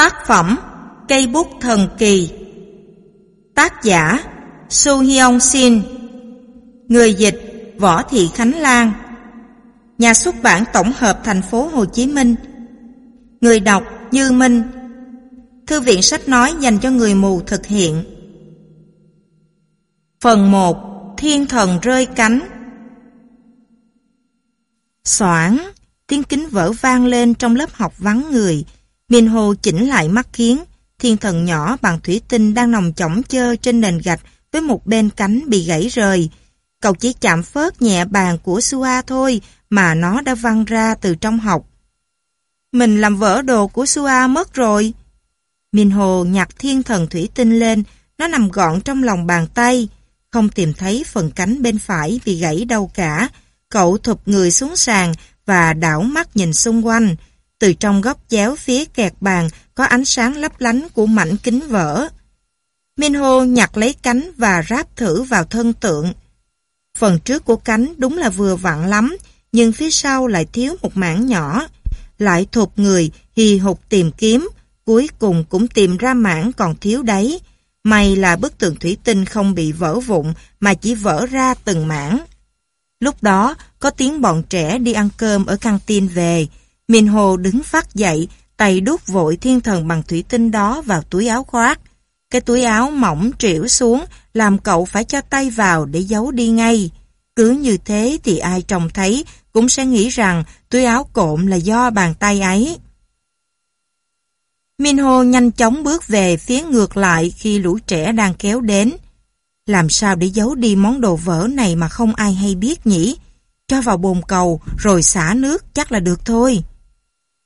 Tác phẩm Cây bút thần kỳ. Tác giả Su Hyong Shin Người dịch Võ Thị Khánh Lan. Nhà xuất bản tổng hợp thành phố Hồ Chí Minh. Người đọc Như Minh. Thư viện sách nói dành cho người mù thực hiện. Phần 1 Thiên thần rơi cánh. Soảng, Tiếng kính vỡ vang lên trong lớp học vắng người. Min Hồ chỉnh lại mắt kiến, thiên thần nhỏ bằng thủy tinh đang nằm chỏng chơ trên nền gạch với một bên cánh bị gãy rời. Cậu chỉ chạm phớt nhẹ bàn của Sua thôi mà nó đã văng ra từ trong học. Mình làm vỡ đồ của Sua mất rồi. Min Hồ nhặt thiên thần thủy tinh lên, nó nằm gọn trong lòng bàn tay. Không tìm thấy phần cánh bên phải bị gãy đâu cả. Cậu thụp người xuống sàn và đảo mắt nhìn xung quanh. Từ trong góc chéo phía kẹt bàn có ánh sáng lấp lánh của mảnh kính vỡ. Minho nhặt lấy cánh và ráp thử vào thân tượng. Phần trước của cánh đúng là vừa vặn lắm, nhưng phía sau lại thiếu một mảng nhỏ. Lại thụt người, hì hục tìm kiếm, cuối cùng cũng tìm ra mảng còn thiếu đấy. May là bức tượng thủy tinh không bị vỡ vụn mà chỉ vỡ ra từng mảng. Lúc đó, có tiếng bọn trẻ đi ăn cơm ở căng tin về. Minh Hồ đứng phát dậy, tay đút vội thiên thần bằng thủy tinh đó vào túi áo khoác. Cái túi áo mỏng trĩu xuống, làm cậu phải cho tay vào để giấu đi ngay. Cứ như thế thì ai trông thấy cũng sẽ nghĩ rằng túi áo cộm là do bàn tay ấy. Minho nhanh chóng bước về phía ngược lại khi lũ trẻ đang kéo đến. Làm sao để giấu đi món đồ vỡ này mà không ai hay biết nhỉ? Cho vào bồn cầu rồi xả nước chắc là được thôi.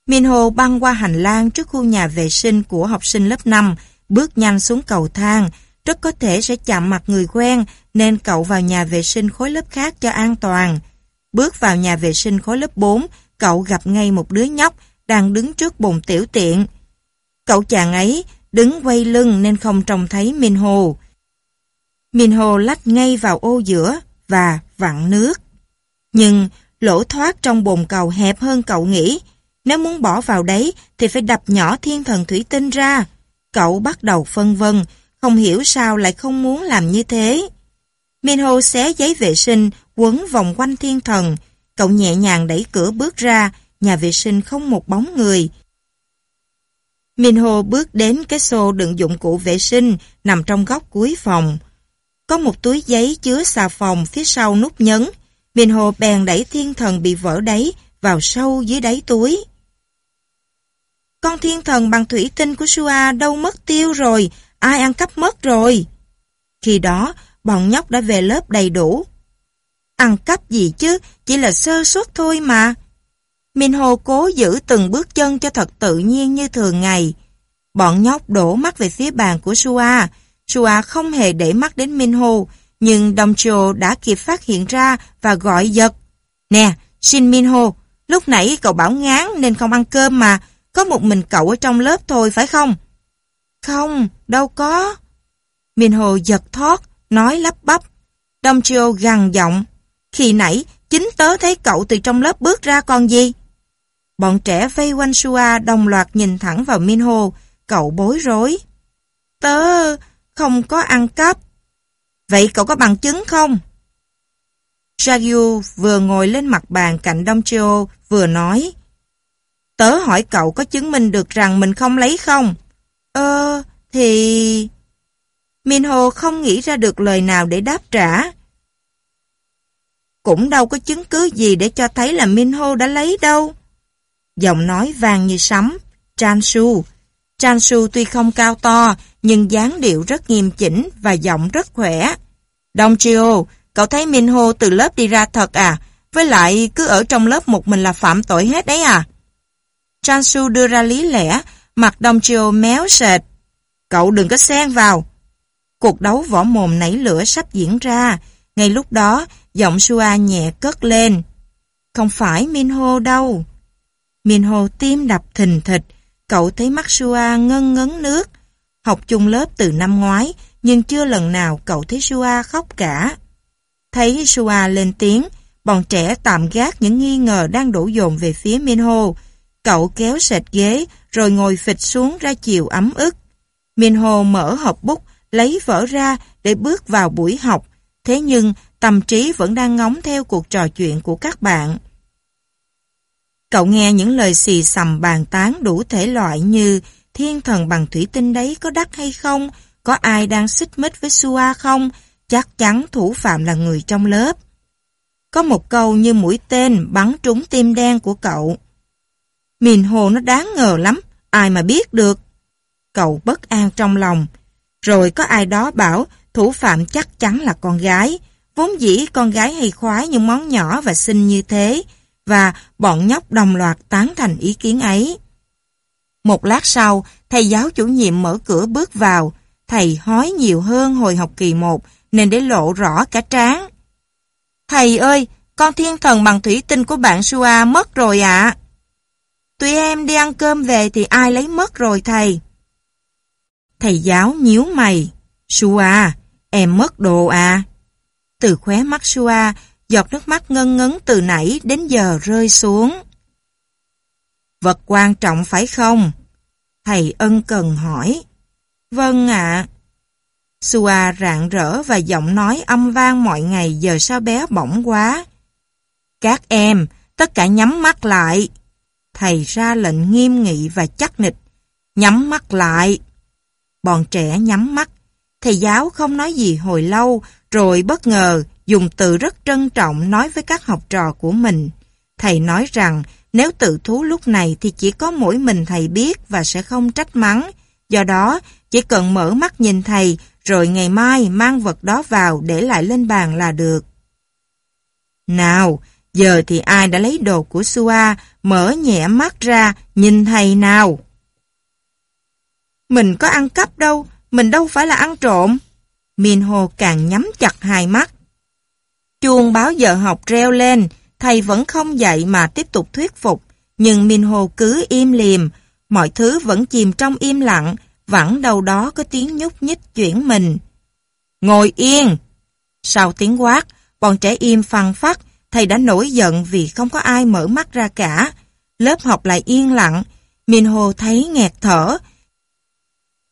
Minho băng qua hành lang trước khu nhà vệ sinh của học sinh lớp 5, bước nhanh xuống cầu thang. Rất có thể sẽ chạm mặt người quen, nên cậu vào nhà vệ sinh khối lớp khác cho an toàn. Bước vào nhà vệ sinh khối lớp 4, cậu gặp ngay một đứa nhóc đang đứng trước bồn tiểu tiện. Cậu chàng ấy đứng quay lưng nên không trông thấy Minho. Minho lách ngay vào ô giữa và vặn nước. Nhưng lỗ thoát trong bồn cầu hẹp hơn cậu nghĩ, nếu muốn bỏ vào đấy thì phải đập nhỏ thiên thần thủy tinh ra. Cậu bắt đầu phân vân, không hiểu sao lại không muốn làm như thế. Minho xé giấy vệ sinh, quấn vòng quanh thiên thần. Cậu nhẹ nhàng đẩy cửa bước ra, nhà vệ sinh không một bóng người. Minho bước đến cái xô đựng dụng cụ vệ sinh nằm trong góc cuối phòng. Có một túi giấy chứa xà phòng phía sau nút nhấn. Minho bèn đẩy thiên thần bị vỡ đáy vào sâu dưới đáy túi. Con thiên thần bằng thủy tinh của Sua đâu mất tiêu rồi, ai ăn cắp mất rồi. Khi đó, bọn nhóc đã về lớp đầy đủ. Ăn cắp gì chứ, chỉ là sơ suất thôi mà. minh hồ cố giữ từng bước chân cho thật tự nhiên như thường ngày. Bọn nhóc đổ mắt về phía bàn của Sua. Sua không hề để mắt đến minh hồ nhưng đồng Domcho đã kịp phát hiện ra và gọi giật. Nè, Shin hồ lúc nãy cậu bảo ngán nên không ăn cơm mà, có một mình cậu ở trong lớp thôi phải không? Không, đâu có. Minho giật thoát, nói lắp bắp. Đông Chio gằn giọng. Khi nãy, chính tớ thấy cậu từ trong lớp bước ra còn gì? Bọn trẻ vây quanh Sua đồng loạt nhìn thẳng vào Minho, cậu bối rối. Tớ không có ăn cắp. Vậy cậu có bằng chứng không? Jagyu vừa ngồi lên mặt bàn cạnh Đông Chio, vừa nói. Tớ hỏi cậu có chứng minh được rằng mình không lấy không? Ơ, thì... Minho không nghĩ ra được lời nào để đáp trả. Cũng đâu có chứng cứ gì để cho thấy là Minho đã lấy đâu. Giọng nói vàng như sấm. Chansu. Chansu tuy không cao to, nhưng dáng điệu rất nghiêm chỉnh và giọng rất khỏe. Đông chiu cậu thấy Minho từ lớp đi ra thật à? Với lại cứ ở trong lớp một mình là phạm tội hết đấy à? Transu đưa ra lý lẽ, mặt Đông Chiêu méo sệt. Cậu đừng có xen vào. Cuộc đấu võ mồm nảy lửa sắp diễn ra. Ngay lúc đó, giọng Sua nhẹ cất lên. Không phải Minho đâu. Minho tim đập thình thịch. Cậu thấy mắt Sua ngân ngấn nước. Học chung lớp từ năm ngoái, nhưng chưa lần nào cậu thấy Sua khóc cả. Thấy Sua lên tiếng, bọn trẻ tạm gác những nghi ngờ đang đổ dồn về phía Minho. Cậu kéo sệt ghế rồi ngồi phịch xuống ra chiều ấm ức. Minho mở hộp bút, lấy vở ra để bước vào buổi học. Thế nhưng tâm trí vẫn đang ngóng theo cuộc trò chuyện của các bạn. Cậu nghe những lời xì xầm bàn tán đủ thể loại như thiên thần bằng thủy tinh đấy có đắt hay không, có ai đang xích mích với Sua không, chắc chắn thủ phạm là người trong lớp. Có một câu như mũi tên bắn trúng tim đen của cậu. Mìn hồ nó đáng ngờ lắm, ai mà biết được. Cậu bất an trong lòng. Rồi có ai đó bảo thủ phạm chắc chắn là con gái. Vốn dĩ con gái hay khoái những món nhỏ và xinh như thế. Và bọn nhóc đồng loạt tán thành ý kiến ấy. Một lát sau, thầy giáo chủ nhiệm mở cửa bước vào. Thầy hói nhiều hơn hồi học kỳ 1 nên để lộ rõ cả trán. Thầy ơi, con thiên thần bằng thủy tinh của bạn Sua mất rồi ạ. Tụi em đi ăn cơm về thì ai lấy mất rồi thầy. Thầy giáo nhíu mày. Sua, em mất đồ à? Từ khóe mắt Sua, giọt nước mắt ngân ngấn từ nãy đến giờ rơi xuống. Vật quan trọng phải không? Thầy ân cần hỏi. Vâng ạ. Sua rạng rỡ và giọng nói âm vang mọi ngày giờ sao bé bỏng quá. Các em, tất cả nhắm mắt lại. Thầy ra lệnh nghiêm nghị và chắc nịch. Nhắm mắt lại. Bọn trẻ nhắm mắt. Thầy giáo không nói gì hồi lâu, rồi bất ngờ dùng từ rất trân trọng nói với các học trò của mình. Thầy nói rằng nếu tự thú lúc này thì chỉ có mỗi mình thầy biết và sẽ không trách mắng. Do đó, chỉ cần mở mắt nhìn thầy, rồi ngày mai mang vật đó vào để lại lên bàn là được. Nào, giờ thì ai đã lấy đồ của Sua, mở nhẹ mắt ra, nhìn thầy nào. Mình có ăn cắp đâu, mình đâu phải là ăn trộm. Minho càng nhắm chặt hai mắt. Chuông báo giờ học reo lên, thầy vẫn không dậy mà tiếp tục thuyết phục. Nhưng Minho cứ im liềm, mọi thứ vẫn chìm trong im lặng, vẫn đâu đó có tiếng nhúc nhích chuyển mình. Ngồi yên! Sau tiếng quát, bọn trẻ im phăng phát, thầy đã nổi giận vì không có ai mở mắt ra cả. Lớp học lại yên lặng, Minho thấy nghẹt thở.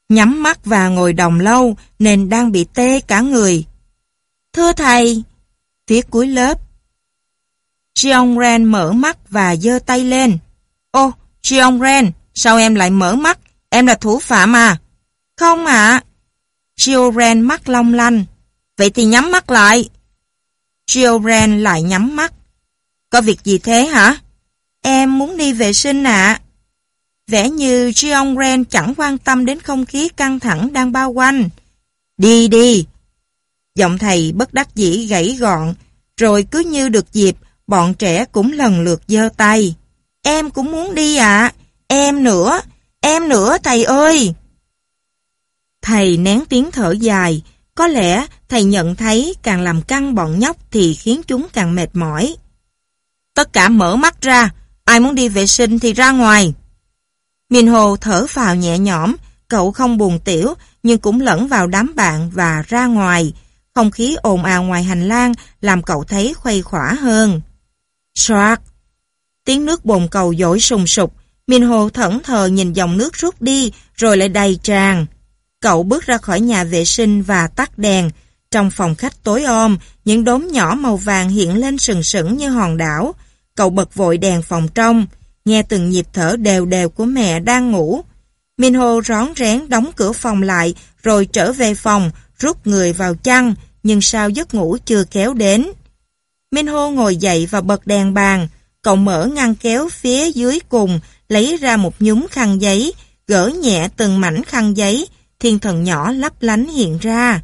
Nhắm mắt và ngồi đồng lâu nên đang bị tê cả người. Thưa thầy! Phía cuối lớp. Jeong Ren mở mắt và giơ tay lên. Ô, Jeong Ren, sao em lại mở mắt? Em là thủ phạm à? Không ạ. À. Ren mắt long lanh. Vậy thì nhắm mắt lại. Gioren lại nhắm mắt. Có việc gì thế hả? Em muốn đi vệ sinh ạ. À. Vẻ như Gioren chẳng quan tâm đến không khí căng thẳng đang bao quanh. Đi đi. Giọng thầy bất đắc dĩ gãy gọn, rồi cứ như được dịp, bọn trẻ cũng lần lượt giơ tay. Em cũng muốn đi ạ. À. Em nữa, Em nữa thầy ơi! Thầy nén tiếng thở dài, có lẽ thầy nhận thấy càng làm căng bọn nhóc thì khiến chúng càng mệt mỏi. Tất cả mở mắt ra, ai muốn đi vệ sinh thì ra ngoài. miền Hồ thở vào nhẹ nhõm, cậu không buồn tiểu nhưng cũng lẫn vào đám bạn và ra ngoài. Không khí ồn ào ngoài hành lang làm cậu thấy khuây khỏa hơn. Soạt! Tiếng nước bồn cầu dội sùng sục, miền Hồ thẫn thờ nhìn dòng nước rút đi, rồi lại đầy tràn. Cậu bước ra khỏi nhà vệ sinh và tắt đèn. Trong phòng khách tối om, những đốm nhỏ màu vàng hiện lên sừng sững như hòn đảo. Cậu bật vội đèn phòng trong, nghe từng nhịp thở đều đều của mẹ đang ngủ. Minho rón rén đóng cửa phòng lại, rồi trở về phòng, rút người vào chăn, nhưng sao giấc ngủ chưa kéo đến. Minho ngồi dậy và bật đèn bàn. Cậu mở ngăn kéo phía dưới cùng, lấy ra một nhúm khăn giấy, gỡ nhẹ từng mảnh khăn giấy, thiên thần nhỏ lấp lánh hiện ra.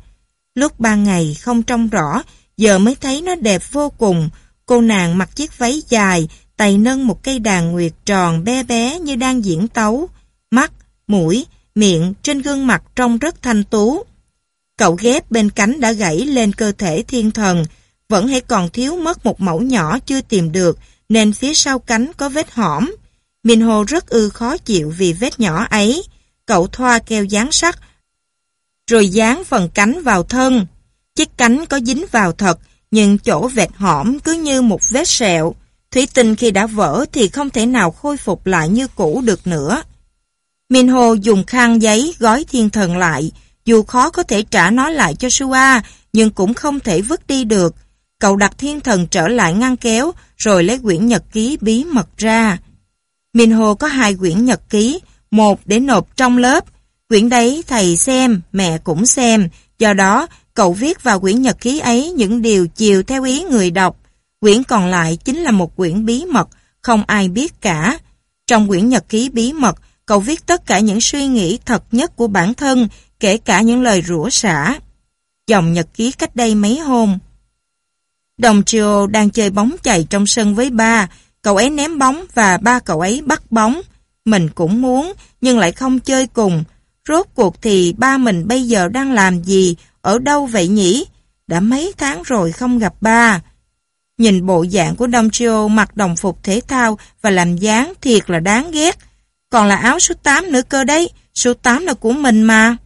Lúc ban ngày không trông rõ, giờ mới thấy nó đẹp vô cùng. Cô nàng mặc chiếc váy dài, tay nâng một cây đàn nguyệt tròn bé bé như đang diễn tấu. Mắt, mũi, miệng trên gương mặt trông rất thanh tú. Cậu ghép bên cánh đã gãy lên cơ thể thiên thần, vẫn hay còn thiếu mất một mẫu nhỏ chưa tìm được, nên phía sau cánh có vết hõm. minh hồ rất ư khó chịu vì vết nhỏ ấy. Cậu thoa keo dán sắt, rồi dán phần cánh vào thân. Chiếc cánh có dính vào thật, nhưng chỗ vẹt hõm cứ như một vết sẹo. Thủy tinh khi đã vỡ thì không thể nào khôi phục lại như cũ được nữa. Minho dùng khăn giấy gói thiên thần lại, dù khó có thể trả nó lại cho Sua, nhưng cũng không thể vứt đi được. Cậu đặt thiên thần trở lại ngăn kéo, rồi lấy quyển nhật ký bí mật ra. Minho có hai quyển nhật ký, một để nộp trong lớp. Quyển đấy thầy xem, mẹ cũng xem, do đó cậu viết vào quyển nhật ký ấy những điều chiều theo ý người đọc. Quyển còn lại chính là một quyển bí mật, không ai biết cả. Trong quyển nhật ký bí mật, cậu viết tất cả những suy nghĩ thật nhất của bản thân, kể cả những lời rủa xả. Dòng nhật ký cách đây mấy hôm. Đồng Trio đang chơi bóng chày trong sân với ba, cậu ấy ném bóng và ba cậu ấy bắt bóng. Mình cũng muốn, nhưng lại không chơi cùng. Rốt cuộc thì ba mình bây giờ đang làm gì, ở đâu vậy nhỉ? Đã mấy tháng rồi không gặp ba. Nhìn bộ dạng của Đông Chiêu mặc đồng phục thể thao và làm dáng thiệt là đáng ghét. Còn là áo số 8 nữa cơ đấy, số 8 là của mình mà.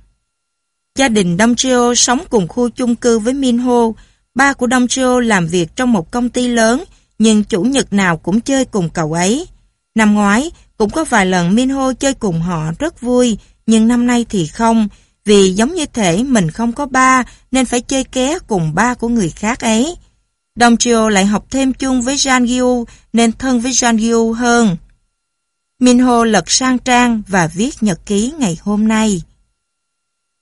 Gia đình Đông Chiêu sống cùng khu chung cư với Minho. Ba của Đông Chiêu làm việc trong một công ty lớn, nhưng chủ nhật nào cũng chơi cùng cậu ấy. Năm ngoái, cũng có vài lần Minho chơi cùng họ rất vui, nhưng năm nay thì không, vì giống như thể mình không có ba nên phải chơi ké cùng ba của người khác ấy. Đồng Trio lại học thêm chung với Jean Gyu nên thân với Jean Gyu hơn. Minho lật sang trang và viết nhật ký ngày hôm nay.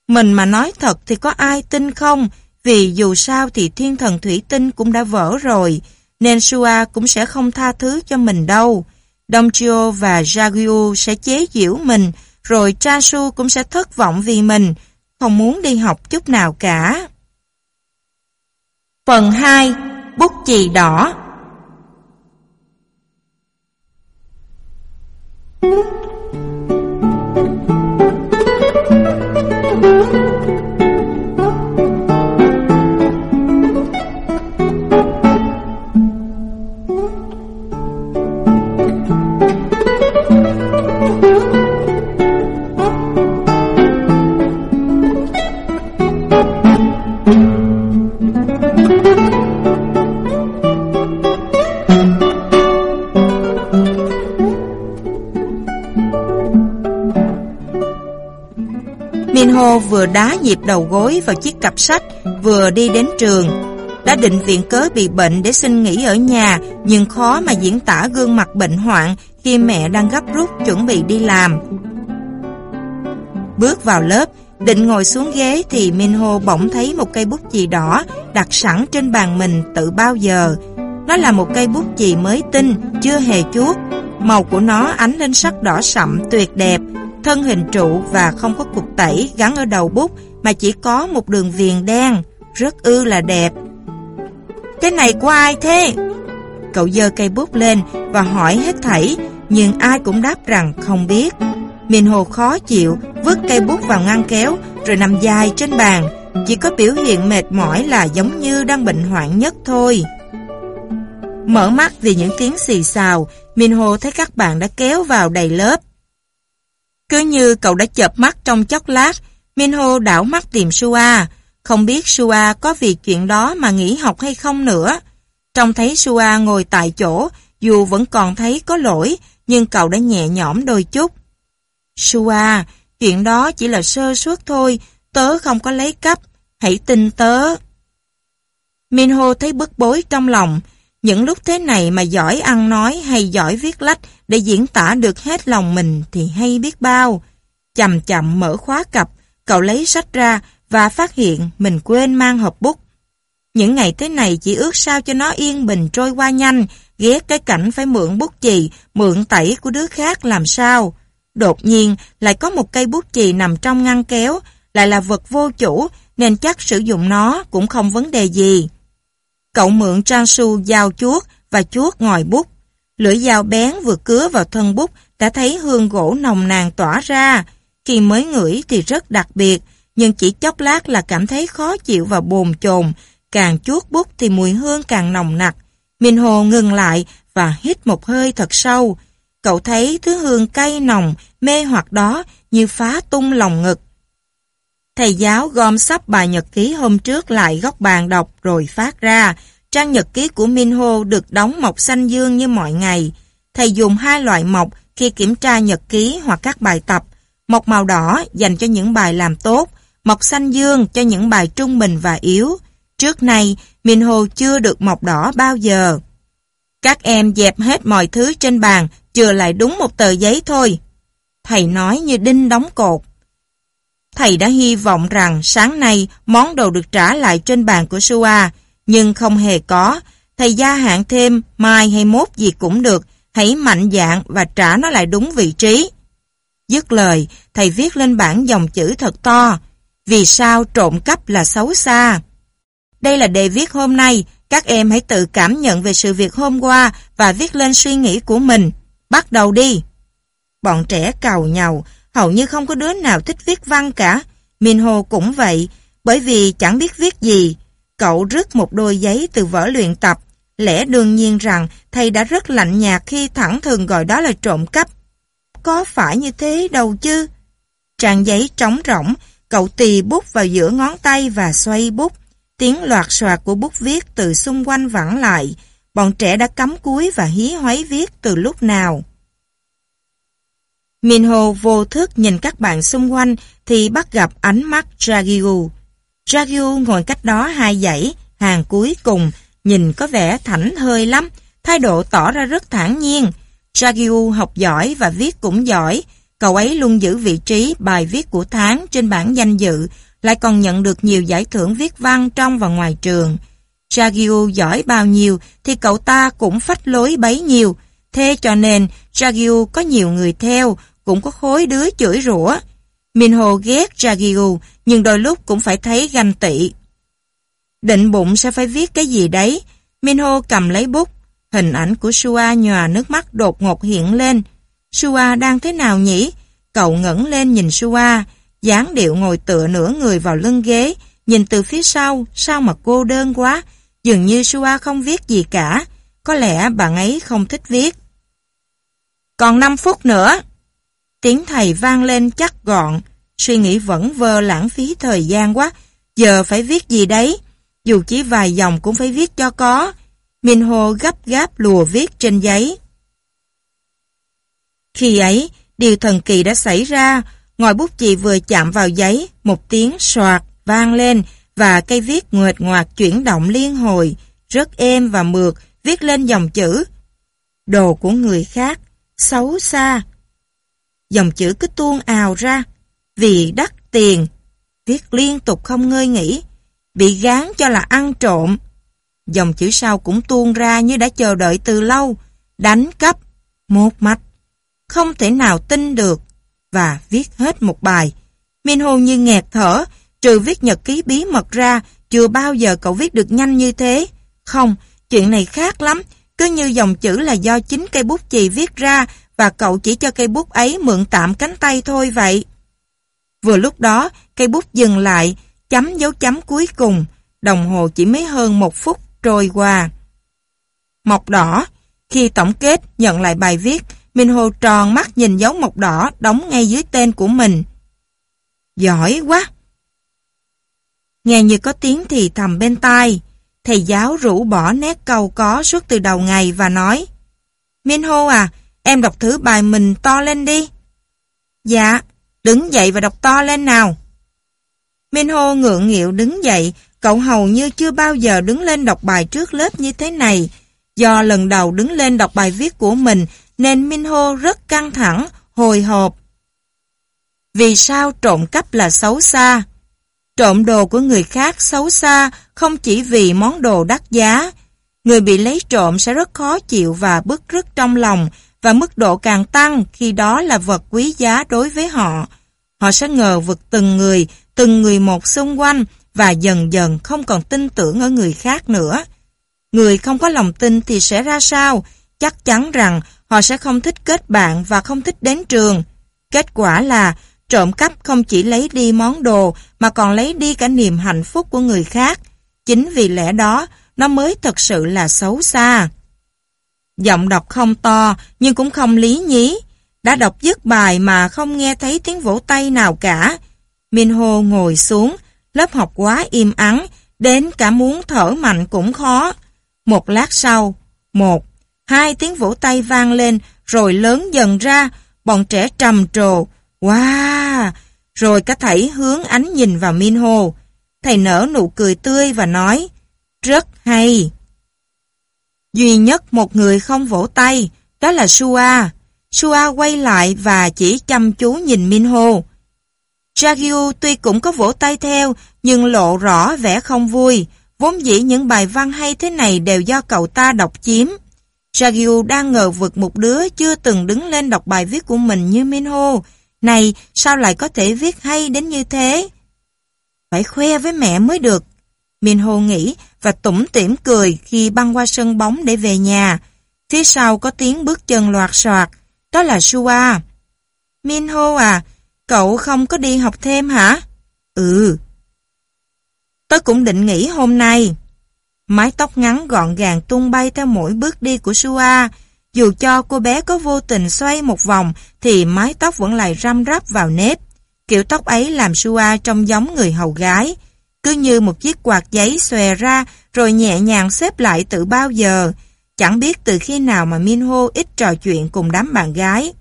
Mình mà nói thật thì có ai tin không? Vì dù sao thì thiên thần thủy tinh cũng đã vỡ rồi, nên Sua cũng sẽ không tha thứ cho mình đâu. Dongchio và Jagyu sẽ chế giễu mình, rồi Chansu cũng sẽ thất vọng vì mình, không muốn đi học chút nào cả. Phần 2. Bút chì đỏ Minho vừa đá nhịp đầu gối vào chiếc cặp sách, vừa đi đến trường. Đã định viện cớ bị bệnh để xin nghỉ ở nhà, nhưng khó mà diễn tả gương mặt bệnh hoạn khi mẹ đang gấp rút chuẩn bị đi làm. Bước vào lớp, định ngồi xuống ghế thì Minho bỗng thấy một cây bút chì đỏ đặt sẵn trên bàn mình tự bao giờ. Nó là một cây bút chì mới tinh, chưa hề chuốt. Màu của nó ánh lên sắc đỏ sậm tuyệt đẹp, thân hình trụ và không có cục tẩy gắn ở đầu bút mà chỉ có một đường viền đen, rất ư là đẹp. Cái này của ai thế? Cậu dơ cây bút lên và hỏi hết thảy, nhưng ai cũng đáp rằng không biết. Miền hồ khó chịu, vứt cây bút vào ngăn kéo, rồi nằm dài trên bàn. Chỉ có biểu hiện mệt mỏi là giống như đang bệnh hoạn nhất thôi. Mở mắt vì những tiếng xì xào, Minho thấy các bạn đã kéo vào đầy lớp. Cứ như cậu đã chợp mắt trong chốc lát, Minho đảo mắt tìm Sua. Không biết Sua có vì chuyện đó mà nghỉ học hay không nữa. Trông thấy Sua ngồi tại chỗ, dù vẫn còn thấy có lỗi, nhưng cậu đã nhẹ nhõm đôi chút. Sua, chuyện đó chỉ là sơ suất thôi, tớ không có lấy cắp, hãy tin tớ. Minho thấy bức bối trong lòng, những lúc thế này mà giỏi ăn nói hay giỏi viết lách để diễn tả được hết lòng mình thì hay biết bao. Chậm chậm mở khóa cặp, cậu lấy sách ra và phát hiện mình quên mang hộp bút. Những ngày thế này chỉ ước sao cho nó yên bình trôi qua nhanh, ghét cái cảnh phải mượn bút chì, mượn tẩy của đứa khác làm sao. Đột nhiên lại có một cây bút chì nằm trong ngăn kéo, lại là vật vô chủ nên chắc sử dụng nó cũng không vấn đề gì. Cậu mượn trang su dao chuốt và chuốt ngòi bút. Lưỡi dao bén vừa cứa vào thân bút đã thấy hương gỗ nồng nàn tỏa ra. Khi mới ngửi thì rất đặc biệt, nhưng chỉ chốc lát là cảm thấy khó chịu và bồn chồn. Càng chuốt bút thì mùi hương càng nồng nặc. Minh Hồ ngừng lại và hít một hơi thật sâu. Cậu thấy thứ hương cay nồng, mê hoặc đó như phá tung lòng ngực. Thầy giáo gom sắp bài nhật ký hôm trước lại góc bàn đọc rồi phát ra. Trang nhật ký của Minho được đóng mộc xanh dương như mọi ngày. Thầy dùng hai loại mộc khi kiểm tra nhật ký hoặc các bài tập. Mộc màu đỏ dành cho những bài làm tốt, mộc xanh dương cho những bài trung bình và yếu. Trước nay, Minho chưa được mộc đỏ bao giờ. Các em dẹp hết mọi thứ trên bàn, chừa lại đúng một tờ giấy thôi. Thầy nói như đinh đóng cột. Thầy đã hy vọng rằng sáng nay món đồ được trả lại trên bàn của Sua, nhưng không hề có. Thầy gia hạn thêm mai hay mốt gì cũng được, hãy mạnh dạn và trả nó lại đúng vị trí. Dứt lời, thầy viết lên bảng dòng chữ thật to. Vì sao trộm cắp là xấu xa? Đây là đề viết hôm nay, các em hãy tự cảm nhận về sự việc hôm qua và viết lên suy nghĩ của mình. Bắt đầu đi! Bọn trẻ cào nhau, hầu như không có đứa nào thích viết văn cả. Minho cũng vậy, bởi vì chẳng biết viết gì. Cậu rước một đôi giấy từ vở luyện tập. Lẽ đương nhiên rằng thầy đã rất lạnh nhạt khi thẳng thường gọi đó là trộm cắp. Có phải như thế đâu chứ? Trang giấy trống rỗng, cậu tì bút vào giữa ngón tay và xoay bút. Tiếng loạt soạt của bút viết từ xung quanh vẳng lại. Bọn trẻ đã cắm cúi và hí hoáy viết từ lúc nào. Minho vô thức nhìn các bạn xung quanh thì bắt gặp ánh mắt Jagyu. Jagyu ngồi cách đó hai dãy, hàng cuối cùng, nhìn có vẻ thảnh hơi lắm, thái độ tỏ ra rất thản nhiên. Jagyu học giỏi và viết cũng giỏi, cậu ấy luôn giữ vị trí bài viết của tháng trên bảng danh dự, lại còn nhận được nhiều giải thưởng viết văn trong và ngoài trường. Jagyu giỏi bao nhiêu thì cậu ta cũng phách lối bấy nhiêu, thế cho nên Jagyu có nhiều người theo, cũng có khối đứa chửi rủa. Minho ghét Jagiu, nhưng đôi lúc cũng phải thấy ganh tị. Định bụng sẽ phải viết cái gì đấy. Minho cầm lấy bút. Hình ảnh của Sua nhòa nước mắt đột ngột hiện lên. Sua đang thế nào nhỉ? Cậu ngẩng lên nhìn Sua, dáng điệu ngồi tựa nửa người vào lưng ghế, nhìn từ phía sau, sao mà cô đơn quá. Dường như Sua không viết gì cả. Có lẽ bạn ấy không thích viết. Còn 5 phút nữa. Tiếng thầy vang lên chắc gọn, suy nghĩ vẫn vơ lãng phí thời gian quá, giờ phải viết gì đấy, dù chỉ vài dòng cũng phải viết cho có. minh hồ gấp gáp lùa viết trên giấy. Khi ấy, điều thần kỳ đã xảy ra, ngòi bút chì vừa chạm vào giấy, một tiếng soạt vang lên và cây viết nguệt ngoạc chuyển động liên hồi, rất êm và mượt, viết lên dòng chữ. Đồ của người khác, xấu xa, dòng chữ cứ tuôn ào ra, vì đắt tiền, viết liên tục không ngơi nghỉ, bị gán cho là ăn trộm. Dòng chữ sau cũng tuôn ra như đã chờ đợi từ lâu, đánh cắp, một mạch, không thể nào tin được, và viết hết một bài. Minho như nghẹt thở, trừ viết nhật ký bí mật ra, chưa bao giờ cậu viết được nhanh như thế. Không, chuyện này khác lắm, cứ như dòng chữ là do chính cây bút chì viết ra và cậu chỉ cho cây bút ấy mượn tạm cánh tay thôi vậy. Vừa lúc đó, cây bút dừng lại, chấm dấu chấm cuối cùng, đồng hồ chỉ mấy hơn một phút trôi qua. Mọc đỏ, khi tổng kết nhận lại bài viết, Minh Hồ tròn mắt nhìn dấu mọc đỏ đóng ngay dưới tên của mình. Giỏi quá! Nghe như có tiếng thì thầm bên tai, thầy giáo rủ bỏ nét câu có suốt từ đầu ngày và nói Minh hồ à, Em đọc thử bài mình to lên đi. Dạ, đứng dậy và đọc to lên nào. Minho ngượng nghịu đứng dậy, cậu hầu như chưa bao giờ đứng lên đọc bài trước lớp như thế này. Do lần đầu đứng lên đọc bài viết của mình nên Minho rất căng thẳng, hồi hộp. Vì sao trộm cắp là xấu xa? Trộm đồ của người khác xấu xa không chỉ vì món đồ đắt giá. Người bị lấy trộm sẽ rất khó chịu và bức rứt trong lòng và mức độ càng tăng khi đó là vật quý giá đối với họ. Họ sẽ ngờ vực từng người, từng người một xung quanh và dần dần không còn tin tưởng ở người khác nữa. Người không có lòng tin thì sẽ ra sao? Chắc chắn rằng họ sẽ không thích kết bạn và không thích đến trường. Kết quả là trộm cắp không chỉ lấy đi món đồ mà còn lấy đi cả niềm hạnh phúc của người khác. Chính vì lẽ đó, nó mới thật sự là xấu xa. Giọng đọc không to, nhưng cũng không lý nhí. Đã đọc dứt bài mà không nghe thấy tiếng vỗ tay nào cả. Minho ngồi xuống, lớp học quá im ắng, đến cả muốn thở mạnh cũng khó. Một lát sau, một, hai tiếng vỗ tay vang lên, rồi lớn dần ra, bọn trẻ trầm trồ. Wow! Rồi cả thảy hướng ánh nhìn vào Minho. Thầy nở nụ cười tươi và nói, rất hay. Duy nhất một người không vỗ tay, đó là Sua. Sua quay lại và chỉ chăm chú nhìn Minho. Jagyu tuy cũng có vỗ tay theo, nhưng lộ rõ vẻ không vui. Vốn dĩ những bài văn hay thế này đều do cậu ta đọc chiếm. Jagyu đang ngờ vực một đứa chưa từng đứng lên đọc bài viết của mình như Minho. Này, sao lại có thể viết hay đến như thế? Phải khoe với mẹ mới được. Minho nghĩ và tủm tỉm cười khi băng qua sân bóng để về nhà. Phía sau có tiếng bước chân loạt soạt. Đó là Sua. Minho à, cậu không có đi học thêm hả? Ừ. Tớ cũng định nghỉ hôm nay. Mái tóc ngắn gọn gàng tung bay theo mỗi bước đi của Sua. Dù cho cô bé có vô tình xoay một vòng thì mái tóc vẫn lại răm rắp vào nếp. Kiểu tóc ấy làm Sua trông giống người hầu gái. Cứ như một chiếc quạt giấy xòe ra rồi nhẹ nhàng xếp lại từ bao giờ. Chẳng biết từ khi nào mà Minho ít trò chuyện cùng đám bạn gái.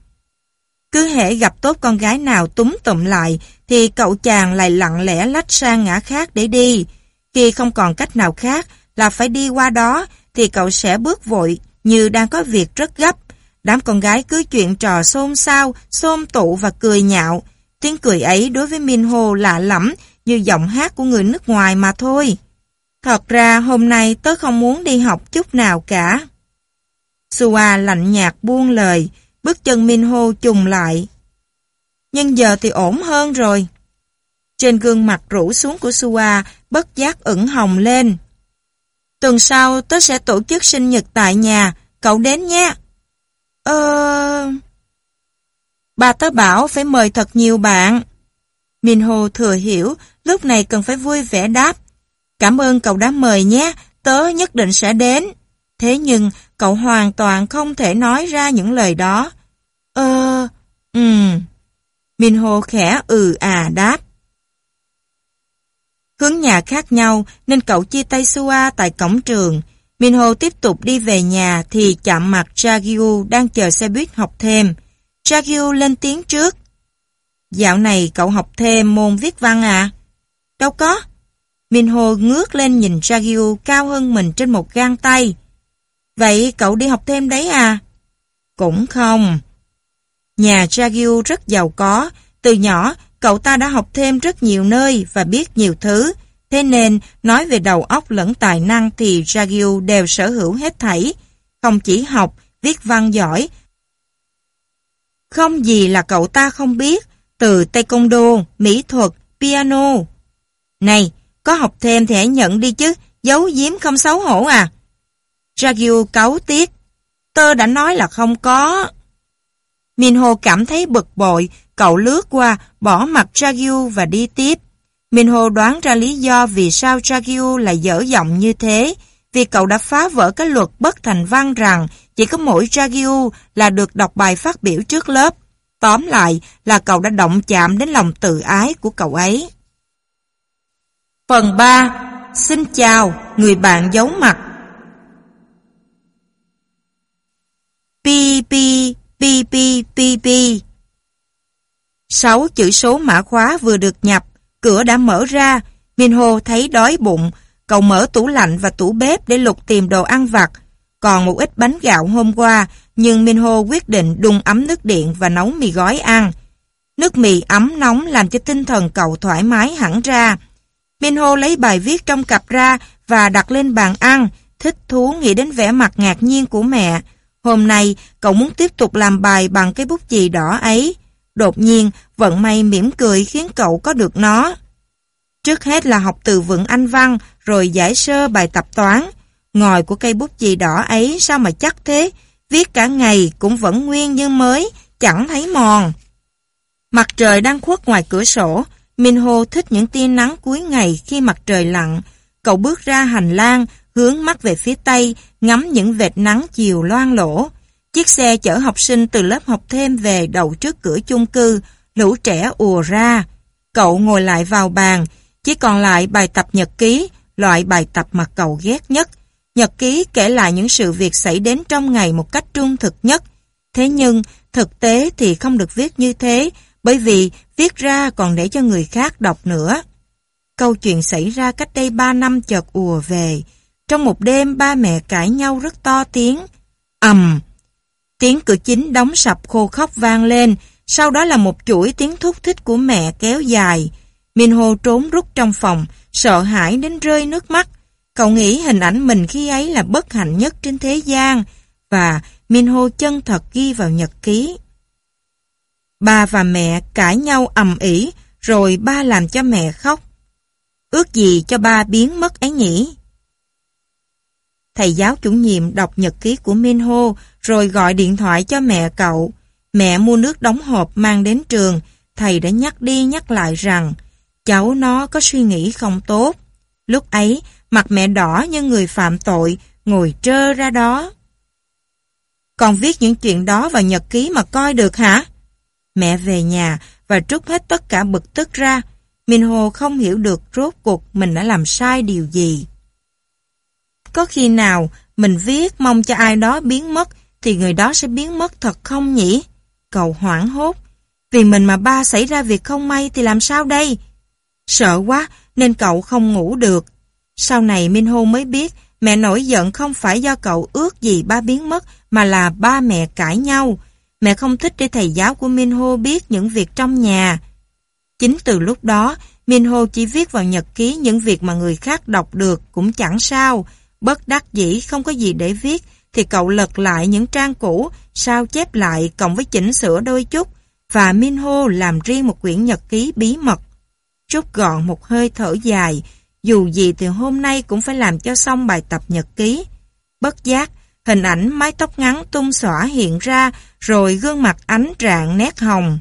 Cứ hễ gặp tốt con gái nào túm tụm lại thì cậu chàng lại lặng lẽ lách sang ngã khác để đi. Khi không còn cách nào khác là phải đi qua đó thì cậu sẽ bước vội như đang có việc rất gấp. Đám con gái cứ chuyện trò xôn xao, xôm tụ và cười nhạo. Tiếng cười ấy đối với Minho lạ lắm như giọng hát của người nước ngoài mà thôi. Thật ra hôm nay tớ không muốn đi học chút nào cả. Sua lạnh nhạt buông lời, bước chân Minho trùng lại. Nhưng giờ thì ổn hơn rồi. Trên gương mặt rũ xuống của Sua bất giác ửng hồng lên. Tuần sau tớ sẽ tổ chức sinh nhật tại nhà, cậu đến nha. Ờ... Bà tớ bảo phải mời thật nhiều bạn. Minh hồ thừa hiểu, lúc này cần phải vui vẻ đáp. Cảm ơn cậu đã mời nhé, tớ nhất định sẽ đến. Thế nhưng, cậu hoàn toàn không thể nói ra những lời đó. Ơ, ừm. hồ khẽ ừ à đáp. Hướng nhà khác nhau nên cậu chia tay Sua tại cổng trường. Minh hồ tiếp tục đi về nhà thì chạm mặt Jagyu đang chờ xe buýt học thêm. Jagyu lên tiếng trước. Dạo này cậu học thêm môn viết văn à? Đâu có. Minho ngước lên nhìn Jagyu cao hơn mình trên một gang tay. Vậy cậu đi học thêm đấy à? Cũng không. Nhà Jagyu rất giàu có. Từ nhỏ, cậu ta đã học thêm rất nhiều nơi và biết nhiều thứ. Thế nên, nói về đầu óc lẫn tài năng thì Jagyu đều sở hữu hết thảy. Không chỉ học, viết văn giỏi. Không gì là cậu ta không biết, từ taekwondo, mỹ thuật, piano. Này, có học thêm thì hãy nhận đi chứ, giấu giếm không xấu hổ à. Ragyu cáu tiếc. Tơ đã nói là không có. Minho cảm thấy bực bội, cậu lướt qua, bỏ mặt Ragyu và đi tiếp. Minho đoán ra lý do vì sao Ragyu lại dở giọng như thế, vì cậu đã phá vỡ cái luật bất thành văn rằng chỉ có mỗi Ragyu là được đọc bài phát biểu trước lớp. Tóm lại là cậu đã động chạm đến lòng tự ái của cậu ấy. Phần 3. Xin chào, người bạn giấu mặt. Pi pi pi pi pi pi. Sáu chữ số mã khóa vừa được nhập, cửa đã mở ra. Minho thấy đói bụng, cậu mở tủ lạnh và tủ bếp để lục tìm đồ ăn vặt. Còn một ít bánh gạo hôm qua, nhưng Minho quyết định đun ấm nước điện và nấu mì gói ăn. Nước mì ấm nóng làm cho tinh thần cậu thoải mái hẳn ra. Minho lấy bài viết trong cặp ra và đặt lên bàn ăn, thích thú nghĩ đến vẻ mặt ngạc nhiên của mẹ. Hôm nay, cậu muốn tiếp tục làm bài bằng cái bút chì đỏ ấy. Đột nhiên, vận may mỉm cười khiến cậu có được nó. Trước hết là học từ vựng Anh văn, rồi giải sơ bài tập toán. Ngòi của cây bút chì đỏ ấy sao mà chắc thế? Viết cả ngày cũng vẫn nguyên như mới, chẳng thấy mòn. Mặt trời đang khuất ngoài cửa sổ, Minho thích những tia nắng cuối ngày khi mặt trời lặn. Cậu bước ra hành lang, hướng mắt về phía tây, ngắm những vệt nắng chiều loang lỗ. Chiếc xe chở học sinh từ lớp học thêm về đậu trước cửa chung cư, lũ trẻ ùa ra. Cậu ngồi lại vào bàn, chỉ còn lại bài tập nhật ký, loại bài tập mà cậu ghét nhất. Nhật ký kể lại những sự việc xảy đến trong ngày một cách trung thực nhất. Thế nhưng, thực tế thì không được viết như thế, bởi vì viết ra còn để cho người khác đọc nữa. Câu chuyện xảy ra cách đây 3 năm chợt ùa về. Trong một đêm ba mẹ cãi nhau rất to tiếng. ầm Tiếng cửa chính đóng sập khô khóc vang lên, sau đó là một chuỗi tiếng thúc thích của mẹ kéo dài. Minho trốn rút trong phòng, sợ hãi đến rơi nước mắt. Cậu nghĩ hình ảnh mình khi ấy là bất hạnh nhất trên thế gian, và Minho chân thật ghi vào nhật ký. Ba và mẹ cãi nhau ầm ĩ, rồi ba làm cho mẹ khóc. Ước gì cho ba biến mất ấy nhỉ? Thầy giáo chủ nhiệm đọc nhật ký của Minho rồi gọi điện thoại cho mẹ cậu. Mẹ mua nước đóng hộp mang đến trường. Thầy đã nhắc đi nhắc lại rằng cháu nó có suy nghĩ không tốt. Lúc ấy, mặt mẹ đỏ như người phạm tội, ngồi trơ ra đó. Còn viết những chuyện đó vào nhật ký mà coi được hả? Mẹ về nhà và trút hết tất cả bực tức ra. Minho không hiểu được rốt cuộc mình đã làm sai điều gì. Có khi nào mình viết mong cho ai đó biến mất thì người đó sẽ biến mất thật không nhỉ? Cậu hoảng hốt. Vì mình mà ba xảy ra việc không may thì làm sao đây? Sợ quá nên cậu không ngủ được. Sau này Minh Hô mới biết mẹ nổi giận không phải do cậu ước gì ba biến mất mà là ba mẹ cãi nhau. Mẹ không thích để thầy giáo của Minh Hô biết những việc trong nhà. Chính từ lúc đó, Minh Hô chỉ viết vào nhật ký những việc mà người khác đọc được cũng chẳng sao. Bất đắc dĩ không có gì để viết thì cậu lật lại những trang cũ, sao chép lại cộng với chỉnh sửa đôi chút và Minho làm riêng một quyển nhật ký bí mật. Rút gọn một hơi thở dài, dù gì thì hôm nay cũng phải làm cho xong bài tập nhật ký. Bất giác, hình ảnh mái tóc ngắn tung xõa hiện ra rồi gương mặt ánh rạng nét hồng.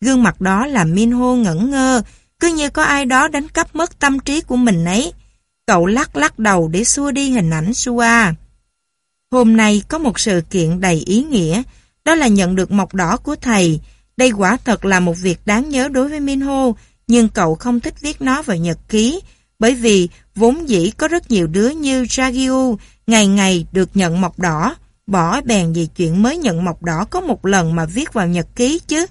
Gương mặt đó là Minho ngẩn ngơ, cứ như có ai đó đánh cắp mất tâm trí của mình ấy. Cậu lắc lắc đầu để xua đi hình ảnh Sua. Hôm nay có một sự kiện đầy ý nghĩa, đó là nhận được mộc đỏ của thầy. Đây quả thật là một việc đáng nhớ đối với Minho, nhưng cậu không thích viết nó vào nhật ký, bởi vì vốn dĩ có rất nhiều đứa như Jagyu ngày ngày được nhận mộc đỏ, bỏ bèn vì chuyện mới nhận mộc đỏ có một lần mà viết vào nhật ký chứ.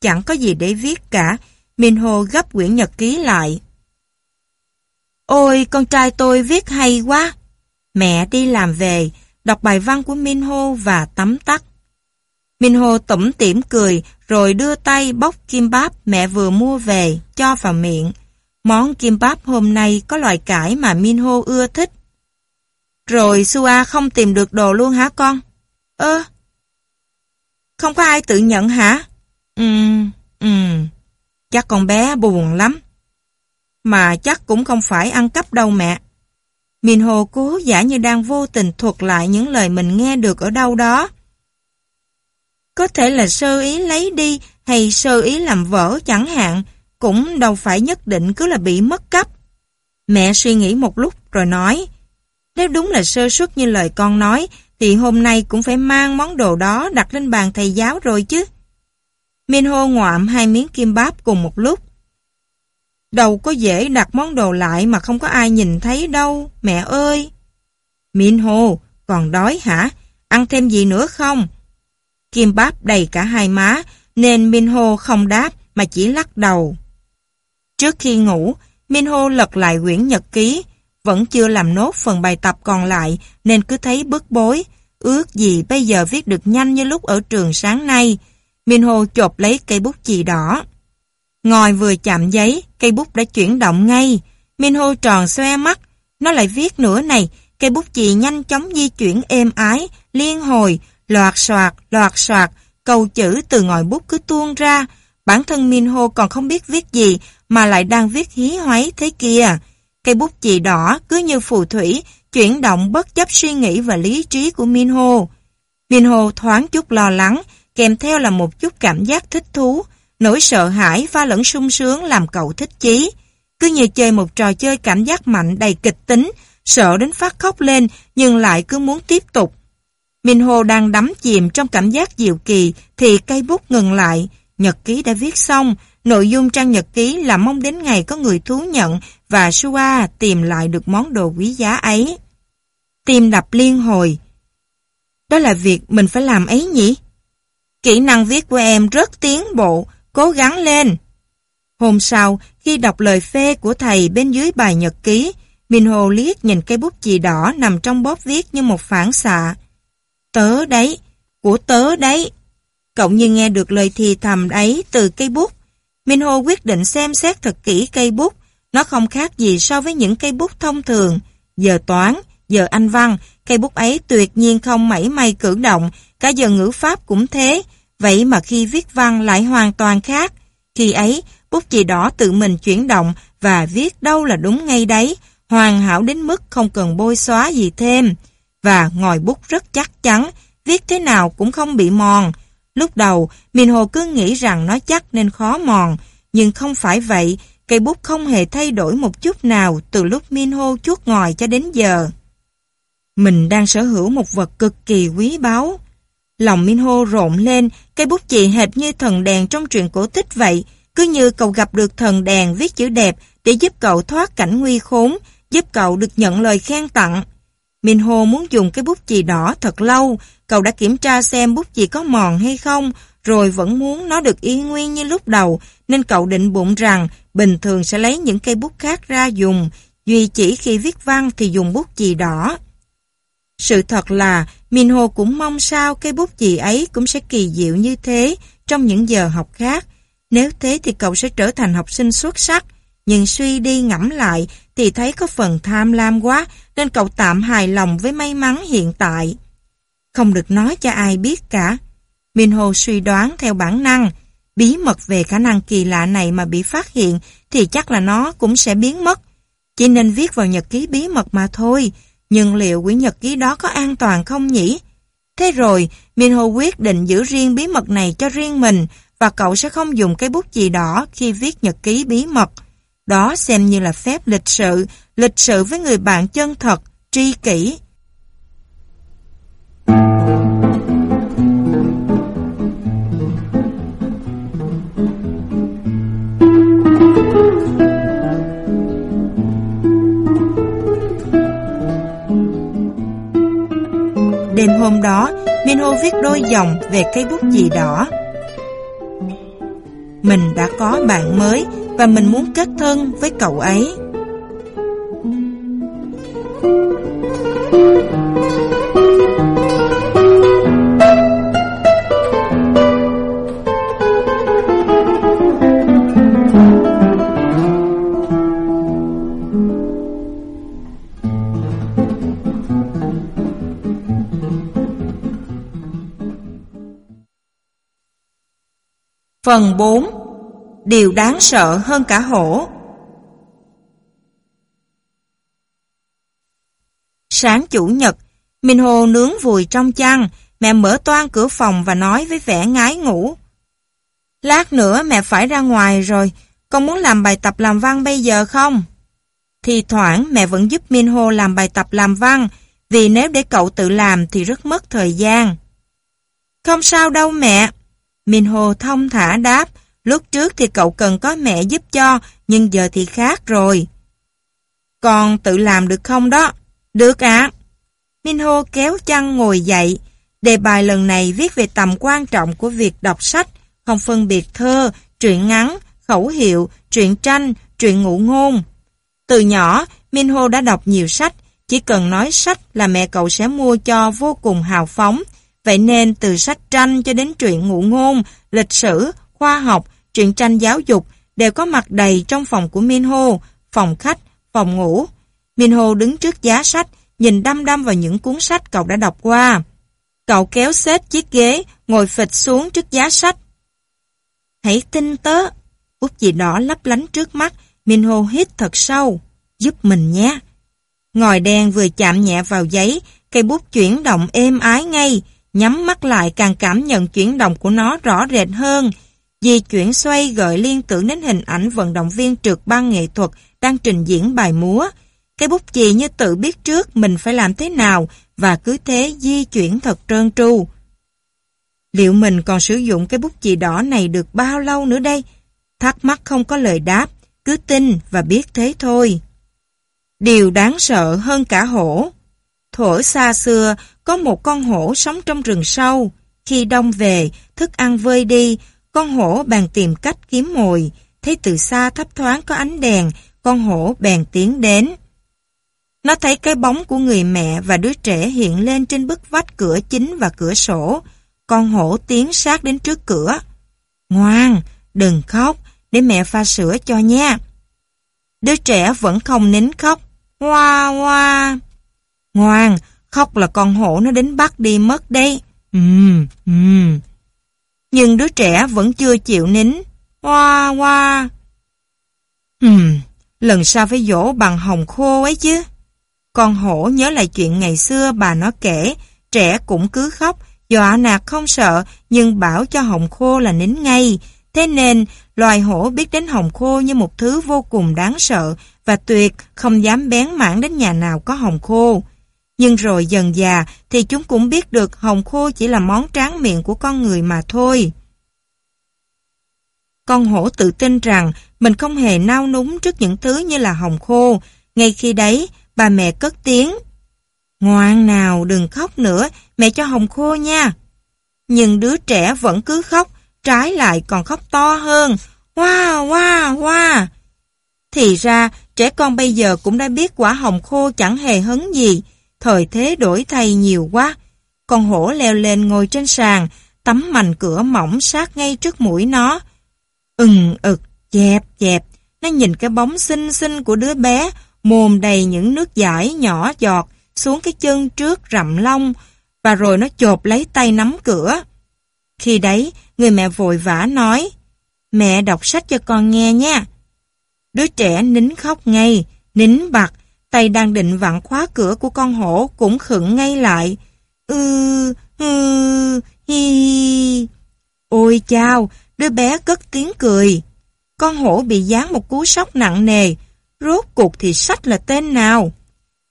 Chẳng có gì để viết cả, Minho gấp quyển nhật ký lại. Ôi, con trai tôi viết hay quá! Mẹ đi làm về, đọc bài văn của Minho và tắm tắt. Minho tủm tỉm cười rồi đưa tay bóc kim báp mẹ vừa mua về cho vào miệng. Món kim báp hôm nay có loại cải mà Minho ưa thích. Rồi Sua không tìm được đồ luôn hả con? Ơ, không có ai tự nhận hả? Ừm, ừm, chắc con bé buồn lắm. Mà chắc cũng không phải ăn cắp đâu mẹ. Minho cố giả như đang vô tình thuật lại những lời mình nghe được ở đâu đó. Có thể là sơ ý lấy đi hay sơ ý làm vỡ chẳng hạn, cũng đâu phải nhất định cứ là bị mất cắp. Mẹ suy nghĩ một lúc rồi nói, nếu đúng là sơ suất như lời con nói, thì hôm nay cũng phải mang món đồ đó đặt lên bàn thầy giáo rồi chứ. Minho ngoạm hai miếng kim báp cùng một lúc. Đâu có dễ đặt món đồ lại mà không có ai nhìn thấy đâu, mẹ ơi. minh hồ, còn đói hả? Ăn thêm gì nữa không? Kim báp đầy cả hai má, nên minh Ho không đáp mà chỉ lắc đầu. Trước khi ngủ, Minho lật lại quyển nhật ký, vẫn chưa làm nốt phần bài tập còn lại nên cứ thấy bức bối. Ước gì bây giờ viết được nhanh như lúc ở trường sáng nay. Minho chộp lấy cây bút chì đỏ. ngồi vừa chạm giấy, cây bút đã chuyển động ngay. Minho tròn xoe mắt, nó lại viết nữa này, cây bút chì nhanh chóng di chuyển êm ái, liên hồi, loạt soạt, loạt soạt, câu chữ từ ngòi bút cứ tuôn ra. Bản thân Minho còn không biết viết gì, mà lại đang viết hí hoáy thế kia. Cây bút chì đỏ cứ như phù thủy, chuyển động bất chấp suy nghĩ và lý trí của Minho. Minho thoáng chút lo lắng, kèm theo là một chút cảm giác thích thú, Nỗi sợ hãi pha lẫn sung sướng làm cậu thích chí. Cứ như chơi một trò chơi cảm giác mạnh đầy kịch tính, sợ đến phát khóc lên nhưng lại cứ muốn tiếp tục. Minho đang đắm chìm trong cảm giác diệu kỳ thì cây bút ngừng lại. Nhật ký đã viết xong, nội dung trang nhật ký là mong đến ngày có người thú nhận và Sua tìm lại được món đồ quý giá ấy. tim đập liên hồi. Đó là việc mình phải làm ấy nhỉ? Kỹ năng viết của em rất tiến bộ, cố gắng lên. Hôm sau, khi đọc lời phê của thầy bên dưới bài nhật ký, Minh Hồ liếc nhìn cây bút chì đỏ nằm trong bóp viết như một phản xạ. Tớ đấy, của tớ đấy. Cậu như nghe được lời thì thầm ấy từ cây bút. Minh quyết định xem xét thật kỹ cây bút. Nó không khác gì so với những cây bút thông thường. Giờ toán, giờ anh văn, cây bút ấy tuyệt nhiên không mảy may cử động, cả giờ ngữ pháp cũng thế. Vậy mà khi viết văn lại hoàn toàn khác. Khi ấy, bút chì đỏ tự mình chuyển động và viết đâu là đúng ngay đấy, hoàn hảo đến mức không cần bôi xóa gì thêm. Và ngòi bút rất chắc chắn, viết thế nào cũng không bị mòn. Lúc đầu, Minho cứ nghĩ rằng nó chắc nên khó mòn, nhưng không phải vậy, cây bút không hề thay đổi một chút nào từ lúc Minho chuốt ngòi cho đến giờ. Mình đang sở hữu một vật cực kỳ quý báu. Lòng Minho rộn lên, cây bút chì hệt như thần đèn trong truyện cổ tích vậy, cứ như cậu gặp được thần đèn viết chữ đẹp để giúp cậu thoát cảnh nguy khốn, giúp cậu được nhận lời khen tặng. Minho muốn dùng cái bút chì đỏ thật lâu, cậu đã kiểm tra xem bút chì có mòn hay không, rồi vẫn muốn nó được y nguyên như lúc đầu, nên cậu định bụng rằng bình thường sẽ lấy những cây bút khác ra dùng, duy chỉ khi viết văn thì dùng bút chì đỏ. Sự thật là Minho cũng mong sao cây bút chì ấy cũng sẽ kỳ diệu như thế trong những giờ học khác. Nếu thế thì cậu sẽ trở thành học sinh xuất sắc, nhưng suy đi ngẫm lại thì thấy có phần tham lam quá nên cậu tạm hài lòng với may mắn hiện tại. Không được nói cho ai biết cả. Minho suy đoán theo bản năng, bí mật về khả năng kỳ lạ này mà bị phát hiện thì chắc là nó cũng sẽ biến mất. Chỉ nên viết vào nhật ký bí mật mà thôi, nhưng liệu quyển nhật ký đó có an toàn không nhỉ? Thế rồi, Minho quyết định giữ riêng bí mật này cho riêng mình và cậu sẽ không dùng cái bút chì đỏ khi viết nhật ký bí mật. Đó xem như là phép lịch sự, lịch sự với người bạn chân thật, tri kỷ. Đêm hôm đó, Minho viết đôi dòng về cây bút chì đỏ. Mình đã có bạn mới và mình muốn kết thân với cậu ấy. Phần 4 Điều đáng sợ hơn cả hổ Sáng chủ nhật, Minh Hồ nướng vùi trong chăn, mẹ mở toan cửa phòng và nói với vẻ ngái ngủ. Lát nữa mẹ phải ra ngoài rồi, con muốn làm bài tập làm văn bây giờ không? Thì thoảng mẹ vẫn giúp Minh Hồ làm bài tập làm văn, vì nếu để cậu tự làm thì rất mất thời gian. Không sao đâu mẹ, Minh Ho thông thả đáp, lúc trước thì cậu cần có mẹ giúp cho, nhưng giờ thì khác rồi. Con tự làm được không đó? Được ạ. À. Min Ho kéo chăn ngồi dậy. Đề bài lần này viết về tầm quan trọng của việc đọc sách, không phân biệt thơ, truyện ngắn, khẩu hiệu, truyện tranh, truyện ngụ ngôn. Từ nhỏ, Minh Ho đã đọc nhiều sách, chỉ cần nói sách là mẹ cậu sẽ mua cho vô cùng hào phóng, Vậy nên từ sách tranh cho đến truyện ngụ ngôn, lịch sử, khoa học, truyện tranh giáo dục đều có mặt đầy trong phòng của Minho, phòng khách, phòng ngủ. Minho đứng trước giá sách, nhìn đăm đăm vào những cuốn sách cậu đã đọc qua. Cậu kéo xếp chiếc ghế, ngồi phịch xuống trước giá sách. Hãy tin tớ. Bút gì đỏ lấp lánh trước mắt, Minho hít thật sâu. Giúp mình nhé. Ngòi đen vừa chạm nhẹ vào giấy, cây bút chuyển động êm ái ngay, Nhắm mắt lại càng cảm nhận chuyển động của nó rõ rệt hơn. Di chuyển xoay gợi liên tưởng đến hình ảnh vận động viên trượt băng nghệ thuật đang trình diễn bài múa. Cái bút chì như tự biết trước mình phải làm thế nào và cứ thế di chuyển thật trơn tru. Liệu mình còn sử dụng cái bút chì đỏ này được bao lâu nữa đây? Thắc mắc không có lời đáp, cứ tin và biết thế thôi. Điều đáng sợ hơn cả hổ thổ xa xưa, có một con hổ sống trong rừng sâu. Khi đông về, thức ăn vơi đi, con hổ bèn tìm cách kiếm mồi. Thấy từ xa thấp thoáng có ánh đèn, con hổ bèn tiến đến. Nó thấy cái bóng của người mẹ và đứa trẻ hiện lên trên bức vách cửa chính và cửa sổ. Con hổ tiến sát đến trước cửa. Ngoan, đừng khóc, để mẹ pha sữa cho nha. Đứa trẻ vẫn không nín khóc. Hoa hoa. Ngoan, khóc là con hổ nó đến bắt đi mất đây. Ừm, ừm. Nhưng đứa trẻ vẫn chưa chịu nín. Hoa hoa. Ừm, lần sau phải dỗ bằng hồng khô ấy chứ. Con hổ nhớ lại chuyện ngày xưa bà nó kể, trẻ cũng cứ khóc, dọa nạt không sợ, nhưng bảo cho hồng khô là nín ngay. Thế nên, loài hổ biết đến hồng khô như một thứ vô cùng đáng sợ và tuyệt không dám bén mảng đến nhà nào có hồng khô. Nhưng rồi dần già thì chúng cũng biết được hồng khô chỉ là món tráng miệng của con người mà thôi. Con hổ tự tin rằng mình không hề nao núng trước những thứ như là hồng khô. Ngay khi đấy, bà mẹ cất tiếng. Ngoan nào, đừng khóc nữa, mẹ cho hồng khô nha. Nhưng đứa trẻ vẫn cứ khóc, trái lại còn khóc to hơn. Wow, wow, wow. Thì ra, trẻ con bây giờ cũng đã biết quả hồng khô chẳng hề hấn gì. Thời thế đổi thay nhiều quá. Con hổ leo lên ngồi trên sàn, tấm mành cửa mỏng sát ngay trước mũi nó. Ừng ực, chẹp chẹp, nó nhìn cái bóng xinh xinh của đứa bé, mồm đầy những nước giải nhỏ giọt xuống cái chân trước rậm lông, và rồi nó chộp lấy tay nắm cửa. Khi đấy, người mẹ vội vã nói, mẹ đọc sách cho con nghe nha. Đứa trẻ nín khóc ngay, nín bặt, tay đang định vặn khóa cửa của con hổ cũng khựng ngay lại. Ư, ư, hi, hi. Ôi chao, đứa bé cất tiếng cười. Con hổ bị dán một cú sốc nặng nề. Rốt cuộc thì sách là tên nào?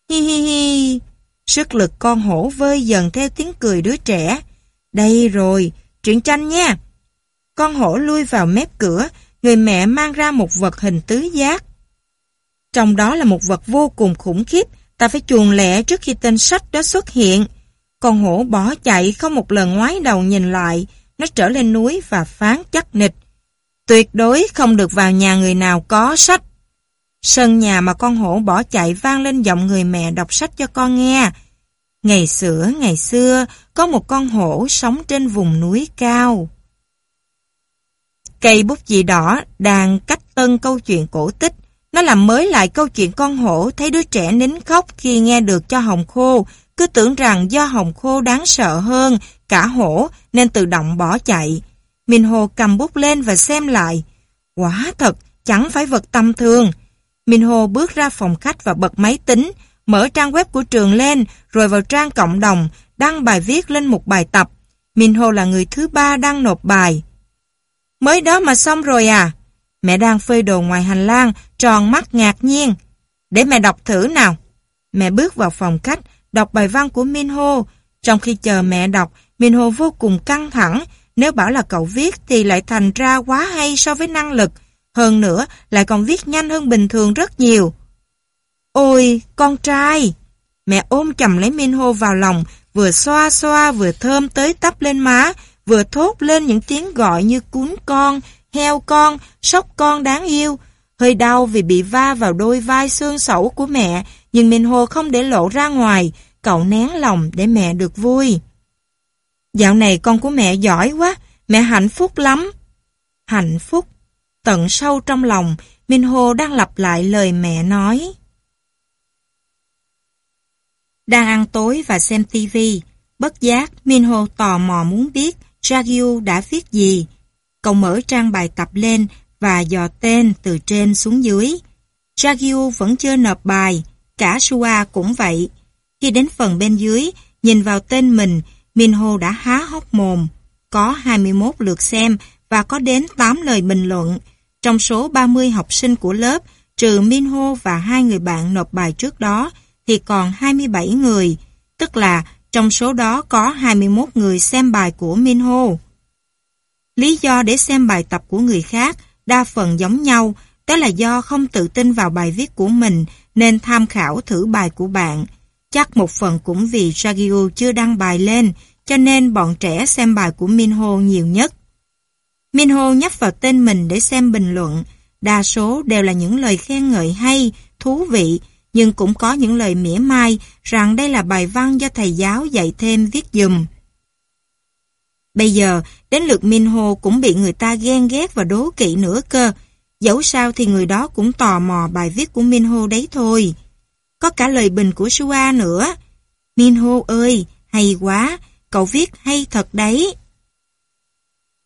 Hi hi hi. Sức lực con hổ vơi dần theo tiếng cười đứa trẻ. Đây rồi, truyện tranh nha. Con hổ lui vào mép cửa, người mẹ mang ra một vật hình tứ giác. Trong đó là một vật vô cùng khủng khiếp, ta phải chuồn lẹ trước khi tên sách đó xuất hiện. Con hổ bỏ chạy không một lần ngoái đầu nhìn lại, nó trở lên núi và phán chắc nịch. Tuyệt đối không được vào nhà người nào có sách. Sân nhà mà con hổ bỏ chạy vang lên giọng người mẹ đọc sách cho con nghe. Ngày xưa, ngày xưa, có một con hổ sống trên vùng núi cao. Cây bút chì đỏ đang cách tân câu chuyện cổ tích. Nó làm mới lại câu chuyện con hổ thấy đứa trẻ nín khóc khi nghe được cho hồng khô, cứ tưởng rằng do hồng khô đáng sợ hơn cả hổ nên tự động bỏ chạy. Minh Hồ cầm bút lên và xem lại. Quả thật, chẳng phải vật tầm thường. Minh Hồ bước ra phòng khách và bật máy tính, mở trang web của trường lên, rồi vào trang cộng đồng, đăng bài viết lên một bài tập. Minh Hồ là người thứ ba đăng nộp bài. Mới đó mà xong rồi à? Mẹ đang phơi đồ ngoài hành lang, tròn mắt ngạc nhiên. Để mẹ đọc thử nào. Mẹ bước vào phòng khách, đọc bài văn của Minho. Trong khi chờ mẹ đọc, Minho vô cùng căng thẳng. Nếu bảo là cậu viết thì lại thành ra quá hay so với năng lực. Hơn nữa, lại còn viết nhanh hơn bình thường rất nhiều. Ôi, con trai! Mẹ ôm chầm lấy Minho vào lòng, vừa xoa xoa vừa thơm tới tấp lên má, vừa thốt lên những tiếng gọi như cún con, heo con, sóc con đáng yêu. Hơi đau vì bị va vào đôi vai xương sẩu của mẹ, nhưng Minho không để lộ ra ngoài, cậu nén lòng để mẹ được vui. Dạo này con của mẹ giỏi quá, mẹ hạnh phúc lắm. Hạnh phúc. Tận sâu trong lòng, Minho đang lặp lại lời mẹ nói. Đang ăn tối và xem tivi, bất giác Minho tò mò muốn biết Jagyu đã viết gì. Cậu mở trang bài tập lên và dò tên từ trên xuống dưới. Jagyu vẫn chưa nộp bài, cả Sua cũng vậy. Khi đến phần bên dưới, nhìn vào tên mình, Minho đã há hốc mồm. Có 21 lượt xem và có đến 8 lời bình luận. Trong số 30 học sinh của lớp, trừ Minho và hai người bạn nộp bài trước đó, thì còn 27 người, tức là trong số đó có 21 người xem bài của Minho. Lý do để xem bài tập của người khác đa phần giống nhau, đó là do không tự tin vào bài viết của mình nên tham khảo thử bài của bạn. Chắc một phần cũng vì Jagyu chưa đăng bài lên, cho nên bọn trẻ xem bài của Minho nhiều nhất. Minho nhấp vào tên mình để xem bình luận, đa số đều là những lời khen ngợi hay, thú vị, nhưng cũng có những lời mỉa mai rằng đây là bài văn do thầy giáo dạy thêm viết dùm. Bây giờ, đến lượt Minho cũng bị người ta ghen ghét và đố kỵ nữa cơ. Dẫu sao thì người đó cũng tò mò bài viết của Minho đấy thôi. Có cả lời bình của Sua nữa. Minho ơi, hay quá, cậu viết hay thật đấy.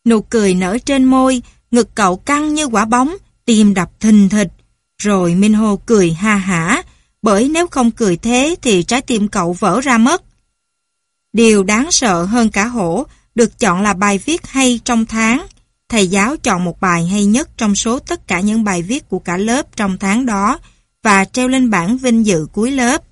Nụ cười nở trên môi, ngực cậu căng như quả bóng, tim đập thình thịch. Rồi Minho cười ha hả, bởi nếu không cười thế thì trái tim cậu vỡ ra mất. Điều đáng sợ hơn cả hổ được chọn là bài viết hay trong tháng. Thầy giáo chọn một bài hay nhất trong số tất cả những bài viết của cả lớp trong tháng đó và treo lên bảng vinh dự cuối lớp.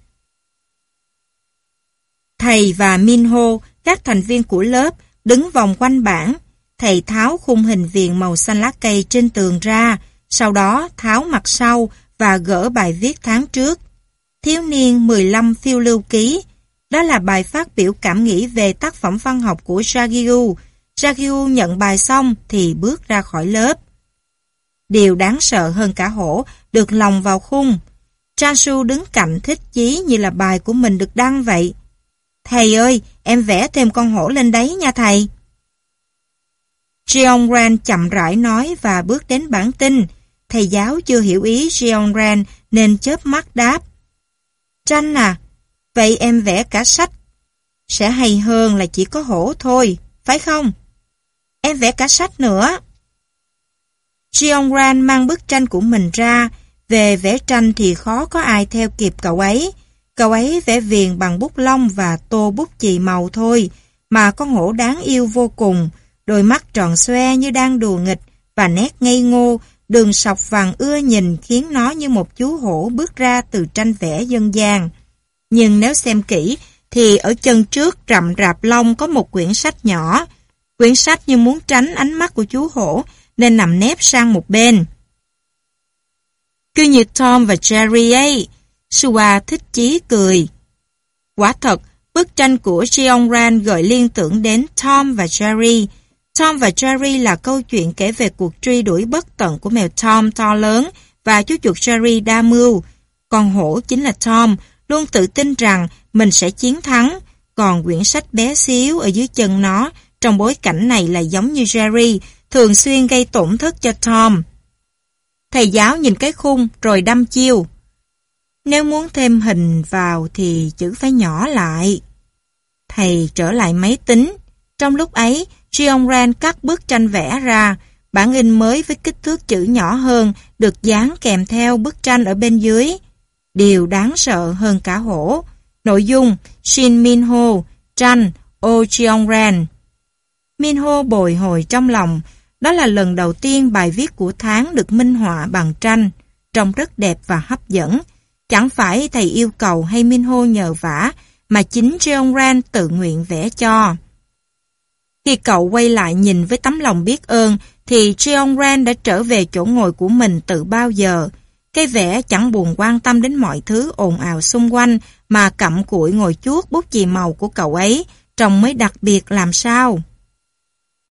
Thầy và Minho, các thành viên của lớp, đứng vòng quanh bảng. Thầy tháo khung hình viền màu xanh lá cây trên tường ra, sau đó tháo mặt sau và gỡ bài viết tháng trước. Thiếu niên 15 phiêu lưu ký, đó là bài phát biểu cảm nghĩ về tác phẩm văn học của Jagyu. Jagyu nhận bài xong thì bước ra khỏi lớp. Điều đáng sợ hơn cả hổ được lòng vào khung. Chansu đứng cạnh thích chí như là bài của mình được đăng vậy. Thầy ơi, em vẽ thêm con hổ lên đấy nha thầy. Jeon Ran chậm rãi nói và bước đến bản tin. Thầy giáo chưa hiểu ý Jeon Ran nên chớp mắt đáp. Tranh à, Vậy em vẽ cả sách. Sẽ hay hơn là chỉ có hổ thôi, phải không? Em vẽ cả sách nữa. Jeong Ran mang bức tranh của mình ra. Về vẽ tranh thì khó có ai theo kịp cậu ấy. Cậu ấy vẽ viền bằng bút lông và tô bút chì màu thôi, mà con hổ đáng yêu vô cùng. Đôi mắt tròn xoe như đang đùa nghịch và nét ngây ngô, đường sọc vàng ưa nhìn khiến nó như một chú hổ bước ra từ tranh vẽ dân gian. Nhưng nếu xem kỹ, thì ở chân trước rậm rạp lông có một quyển sách nhỏ. Quyển sách như muốn tránh ánh mắt của chú hổ, nên nằm nép sang một bên. Cứ như Tom và Jerry ấy, Sua thích chí cười. Quả thật, bức tranh của Jeon Ran gợi liên tưởng đến Tom và Jerry. Tom và Jerry là câu chuyện kể về cuộc truy đuổi bất tận của mèo Tom to lớn và chú chuột Jerry đa mưu. Con hổ chính là Tom, luôn tự tin rằng mình sẽ chiến thắng, còn quyển sách bé xíu ở dưới chân nó trong bối cảnh này là giống như Jerry, thường xuyên gây tổn thất cho Tom. Thầy giáo nhìn cái khung rồi đâm chiêu. Nếu muốn thêm hình vào thì chữ phải nhỏ lại. Thầy trở lại máy tính. Trong lúc ấy, Jeon Ran cắt bức tranh vẽ ra, bản in mới với kích thước chữ nhỏ hơn được dán kèm theo bức tranh ở bên dưới. Điều đáng sợ hơn cả hổ. Nội dung Shin Min Ho, tranh Oh Cheong Ran. Min Ho bồi hồi trong lòng, đó là lần đầu tiên bài viết của tháng được minh họa bằng tranh, trông rất đẹp và hấp dẫn. Chẳng phải thầy yêu cầu hay Min Ho nhờ vả, mà chính Cheong Ran tự nguyện vẽ cho. Khi cậu quay lại nhìn với tấm lòng biết ơn, thì Cheong Ran đã trở về chỗ ngồi của mình từ bao giờ. Cái vẻ chẳng buồn quan tâm đến mọi thứ ồn ào xung quanh mà cặm cụi ngồi chuốt bút chì màu của cậu ấy, trông mới đặc biệt làm sao.